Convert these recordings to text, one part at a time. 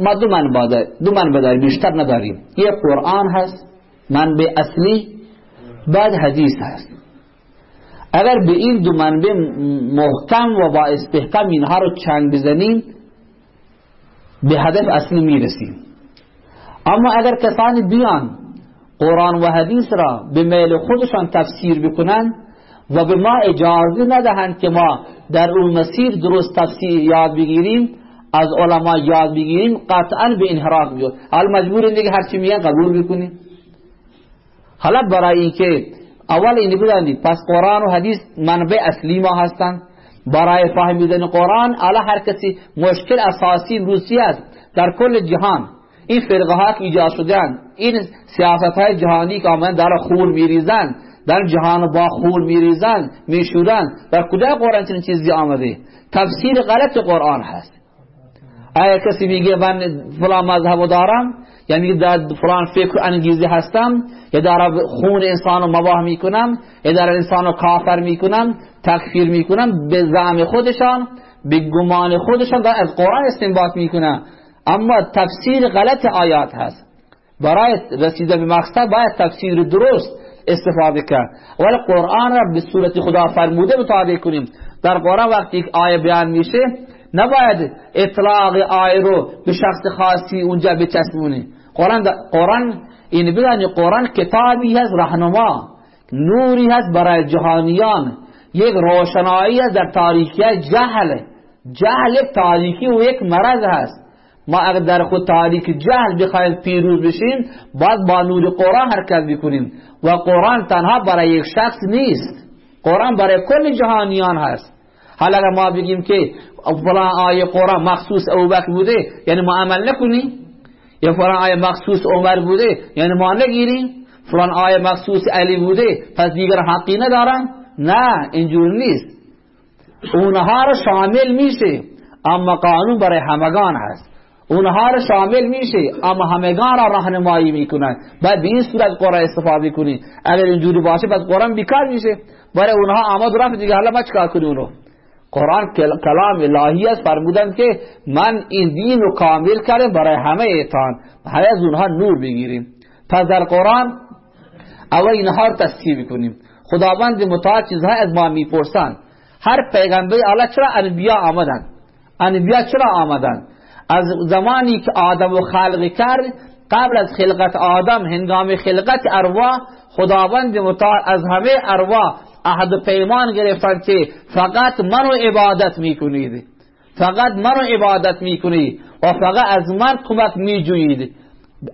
ما دو منبع دو منبع داریم بیشتر نداریم. یه قرآن هست منبع اصلی بعد حدیث هست. اگر به این دو منبع محکم و با استحکام اینها رو چنگ بزنیم به هدف اصلی می‌رسیم. اما اگر کسانی بیان قرآن و حدیث را به میل خودشان تفسیر بکنند و به ما اجازه ندهند که ما در اون مسیر درست تفسیر یاد بگیریم از علما یاد بگیریم قطعا به انحراف بیاد حال مجبور دیگه هرچی میگن قبول بکنیم حالا برای اینکه اول این بدانید پس قرآن و حدیث منبع اصلی ما هستند. برای فهمیدن قرآن الا هر کسی مشکل اساسی روسی است در کل جهان. این فرقه ها که ایجاد شدن این سیاست های جهانی که آمدن در خون میریزن در جهان با خون میریزن میشورن در کجا قرآن چنین چیزی آمده؟ تفسیر غلط قرآن هست. آیا کسی میگه من فلان مذهب دارم؟ یعنی در فلان فکر انگیزی هستم یا در خون انسان رو مباه می‌کنم یا در انسان رو کافر می‌کنم تکفیر می‌کنم به زعم خودشان به گمان خودشان در از قرآن استنباط می‌کنم. اما تفسیر غلط آیات هست. برای رسیده به مقصد باید تفسیر درست استفاده کرد. ولی قرآن را به صورت خدا فرموده مطابق کنیم. در قرآن وقتی آیه بیان میشه نباید اطلاق آیه رو به شخص خاصی اونجا بچسبونی. قرآن قرآن این بدانی قرآن کتابی هست رهنما نوری هست برای جهانیان. یک روشنایی هست در تاریکی جهل. جهل یک تاریکی و یک مرض هست. ما اگر در خود تاریک جهل بخوایم پیروز بشیم باید با نور قرآن حرکت بکنیم. و قرآن تنها برای یک شخص نیست. قرآن برای کل جهانیان هست. حالا اگر ما بگیم که فلان آیه قرآن مخصوص ابوبکر بوده یعنی ما عمل نکنیم یا فلان آیه مخصوص عمر بوده یعنی ما نگیریم فلان آیه مخصوص علی بوده پس دیگر حقی ندارن نه اینجور نیست اونها رو شامل میشه اما قانون برای همگان هست اونها رو شامل میشه اما همگان را راهنمایی می‌کنن بعد به این صورت قرآن استفاده کنی اگر اینجوری باشه پس قرآن بیکار میشه برای اونها آمد رفت دیگه حالا ما چکار کنیم اونو قرآن کلام الهی است فرمودن که من این دین رو کامل کردم برای همه ایتان همه از اونها نور بگیریم. پس در قرآن اول اینها رو تصحیح بکنیم خداوند متعال چیزها از ما می‌پرسن هر پیغمبر الله چرا انبیا آمدن؟ انبیا چرا آمدن؟ از زمانی که آدم و خلق کرد قبل از خلقت آدم هنگام خلقت ارواح خداوند متعال از همه ارواح عهد پیمان گرفتن که فقط منو عبادت می‌کنید. فقط منو عبادت می‌کنید و فقط از من کمک میجویید.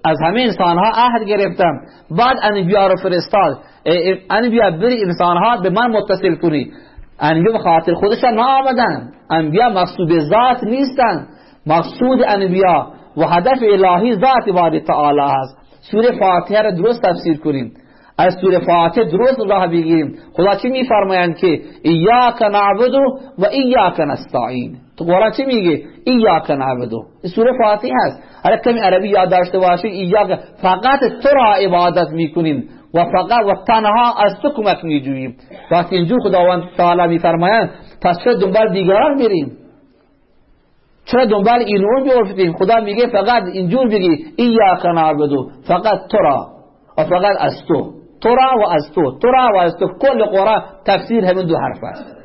از همه انسان ها عهد گرفتم. بعد انبیا رو فرستاد. انبیا بری انسان ها به من متصل کنی. انبیا به خاطر خودشان آمدن انبیا مقصود ذات نیستن. مقصود انبیا. و هدف الهی ذات باری تعالی هست. سوره فاتحه را درست تفسیر کنیم. از سوره فاتحه درست راه بگیریم خدا چی میفرمایند که ایاک نعبد و ایاک نستعین تو قرآن چی میگه ایاک نعبد سوره فاتحه هست هر کمی عربی یاد داشته باشی ایاک فقط تو را عبادت می‌کنیم و فقط و تنها از تو کمک میجوییم وقتی اینجور خداوند تعالی میفرمایند پس چرا دنبال دیگران میریم چرا دنبال این اون بیافتیم خدا میگه فقط اینجور بگی ایاک نعبدو فقط تو را و فقط از تو تو را و از تو تو را و از تو. کل قرآن تفسیر همین دو حرف است.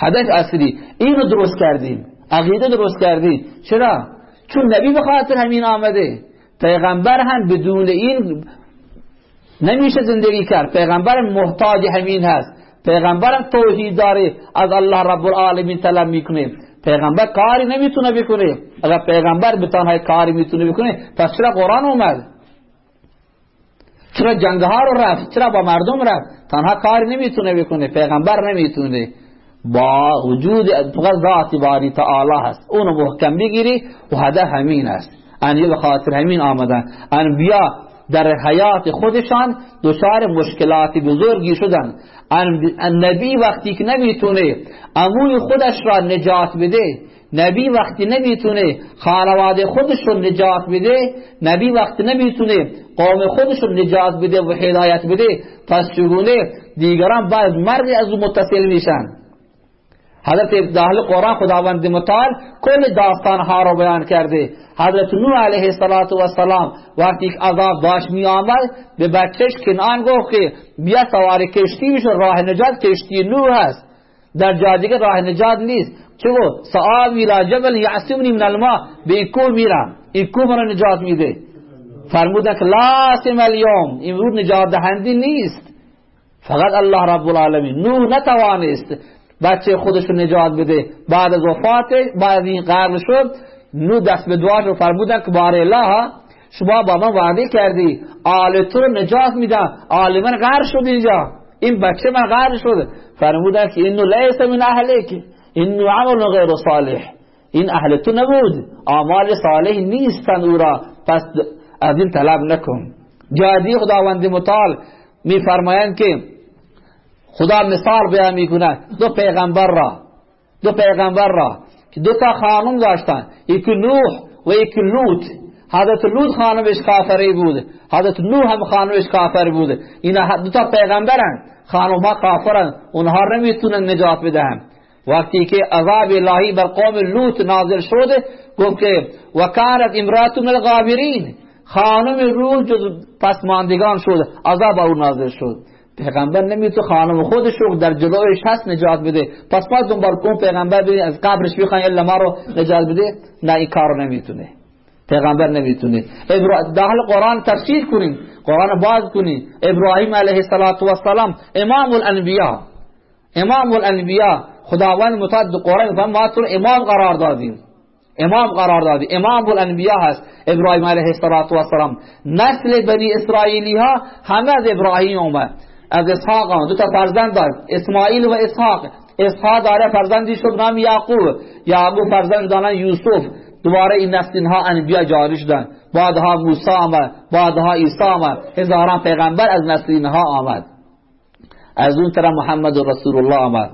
هدف اصلی اینو درست کردیم عقیده درست کردیم چرا؟ چون نبی به خاطر همین آمده. پیغمبر هم بدون این نمیشه زندگی کرد. پیغمبر محتاج همین هست. پیغمبر توحید داره. از الله رب العالمین طلب می‌کنه. پیغمبر کاری نمی‌تونه بکنه. اگر پیغمبر به تنها کاری می‌تونه بکنه پس چرا قرآن اومد؟ چرا جنگ ها رو رفت؟ چرا با مردم رفت؟ تنها کاری نمی‌تونه بکنه پیغمبر نمی‌تونه. با وجود ذات باری تعالی هست. اونو محکم بگیری و هدف همین است. انبیا به خاطر همین آمدن. انبیا در حیات خودشان دچار مشکلات بزرگی شدن. نبی وقتی که نمی‌تونه اموی خودش را نجات بده نبی وقتی نمی‌تونه خانواده خودش رو نجات بده نبی وقتی نمی‌تونه قوم خودش رو نجات بده و هدایت بده پس چگونه دیگران بعد مرد از او متصل میشن؟ حضرت داخل قرآن خداوند متعال کل داستان ها رو بیان کرده حضرت نوح علیه السلام وقتی که عذاب داشت می آمد به بچهش کنان گفت که بیا سوار کشتی بشو راه نجات کشتی نوح هست در جا دیگه راه نجات نیست گفت سآوی لا جبل یعصمنی من الماء به این کوه میرم این کوه من نجات میده فرمودن که لاسم اليوم این نجات دهندی نیست فقط الله رب العالمین نوح نتوانست بچه خودش رو نجات بده. بعد از وفات بعد این قرن شد نو دست به دعا رو فرمودن که بار الله شما با من وعده کردی. آل تو رو نجات میدم. آل من غرق شد اینجا. این بچه من غرق شد. فرمودن که اینو لیس من اهلک. اینو عمل غیر صالح. این اهل تو نبود. اعمال صالح نیستن او را. پس از این طلب نکن. جادی خداوند متعال میفرمایند که خدا مثال بیان می‌کنه دو پیغمبر را. دو پیغمبر را. که دو تا خانم داشتن. یکی نوح و یکی لوط. حضرت لوط خانمش کافری بود. حضرت نوح هم خانمش کافر بود. اینا دو تا پیغمبرن. خانم ها کافرن. اونها نمی‌تونن نجات بدهن وقتی که عذاب الهی بر قوم لوط نازل شده گفت که وکانت امرات من الغابرین. خانم روح جز پسماندگان شد. عذاب او نازل شد. پیغمبر نمی‌تونه خانم خودش رو در جلویش هست نجات بده. پس ما دنبال کن پیغمبر ببین از قبرش بخواین الا ما رو نجات بده. نه این کار نمی‌تونه. پیغمبر نمی‌تونه. داخل قرآن تفسیر کنیم. قرآن باز کنیم. ابراهیم علیه السلام امام الانبیاء. امام الانبیاء. خداوند متعد قرآن ما تو امام قرار دادیم. امام قرار دادی. امام الانبیاء هست. ابراهیم علیه السلام نسل بنی اسرائیلی ها همه از ابراهیم اومد. از اسحاق دو تا فرزند داشت اسماعیل و اسحاق. اسحاق داره فرزندی شد نام یعقوب. یعقوب فرزند دانن یوسف. دوباره این نسل اینها انبیا جاری شدن بعدها موسی آمد. بعدها عیسی آمد. هزاران پیغمبر از نسل اینها آمد. از اون طرف محمد رسول الله آمد.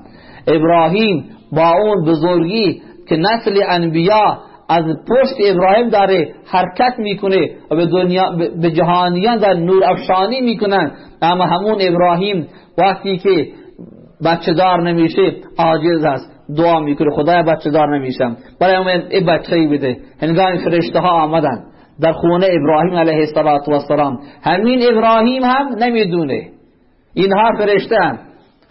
ابراهیم با اون بزرگی که نسل انبیا از پشت ابراهیم داره حرکت می‌کنه و به دنیا به جهانیان در نور افشانی می‌کنن. اما همون ابراهیم وقتی که بچه دار نمیشه عاجز است. دعا می‌کنه خدای بچه دار نمیشم. برای من این بچه بده هنگام فرشته ها آمدن در خونه ابراهیم علیه السلام همین ابراهیم هم نمی‌دونه. اینها فرشته هم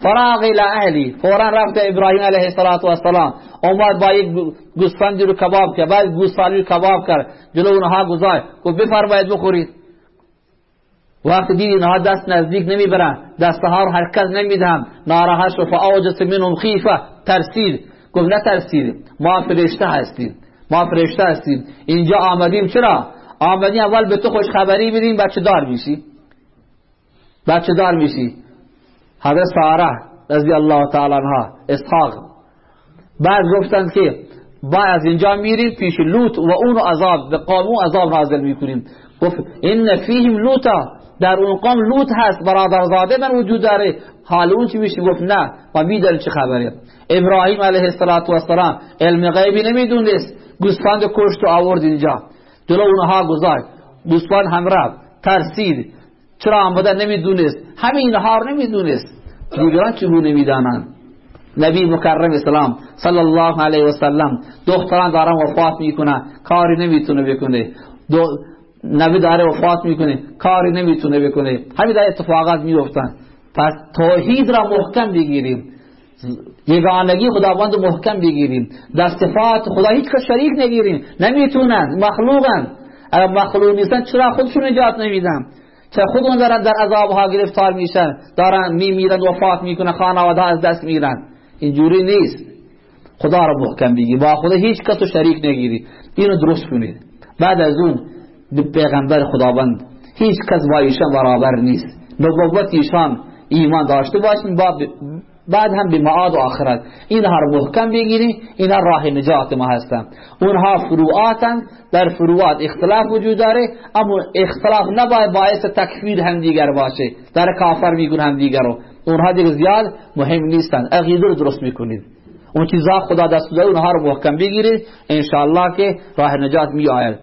فراغ الى اهلی. فورا رفت ابراهیم علیه السلام اومد با یک گوسفندی رو کباب کرد بعد رو کباب کرد. جلو اونها گذاشت. گفت بفرمایید بخورید. وقتی دید اینها دست نزدیک نمی‌برن دستها رو حرکت نمی‌دهم. ناراحت شد. فاوجس منهم خیفه. ترسید. گفت نه ترسید. ما فرشته هستیم. ما فرشته هستیم. اینجا آمدیم. چرا؟ آمدیم اول به تو خوش خبری بدیم بچه دار میشی. بچه دار میشی. حضرت ساره رضی الله تعالی عنها اسحاق. بعد گفتند که با از اینجا میریم پیش لوط و اون عذاب به قوم عذاب نازل می‌کنیم. گفت این فیهم لوطا. در اون قوم لوط هست برادرزاده من وجود داره. حال اون چی میشه؟ گفت نه. و میدل چه خبره. ابراهیم علیه السلام علم غیبی نمی‌دونست. گوسفند کشت و آورد اینجا. جلو اونها گذاشت. گوسفند هم رفت. ترسید. چرا آمده نمی‌دونست. همه اینها رو نمی‌دونست. دیگران چگونه می‌دانند نبی مکرم اسلام صلی الله علیه و سلم دختران دارن وفات می‌کنه کاری نمی‌تونه بکنه. نبی داره وفات می‌کنه کاری نمی‌تونه بکنه. همین در اتفاقات میفتن پس توحید را محکم بگیریم. یگانگی خداوند محکم بگیریم. در صفات خدا هیچ که شریک نگیریم. نمی‌تونن. مخلوقن. اگر مخلوق نیستن چرا خودشون نجات نمیدن؟ چرا خودون دارن در عذابها گرفتار میشن دارن میمیرن وفات می‌کنن خانواده از دست میرن. اینجوری نیست. خدا را محکم بگی. با خدا هیچ کس شریک نگیری. اینو درست کنید. بعد از اون پیغمبر خداوند هیچ کس با ایشان برابر نیست. نبوت ایشان ایمان داشته باشیم بعد هم به معاد و آخرت. اینها رو محکم بگیریم اینها راه نجات ما هستن. اونها فروعاتن در فروعات اختلاف وجود داره اما اختلاف نباید باعث تکفیر هم دیگر باشه. در کافر میگون هم دیگر رو. اونها دیگه زیاد مهم نیستن. عقیده رو درست می‌کنید. اون چیزا خدا دست داده اونها رو محکم بگیرید. انشاءالله که راه نجات می آید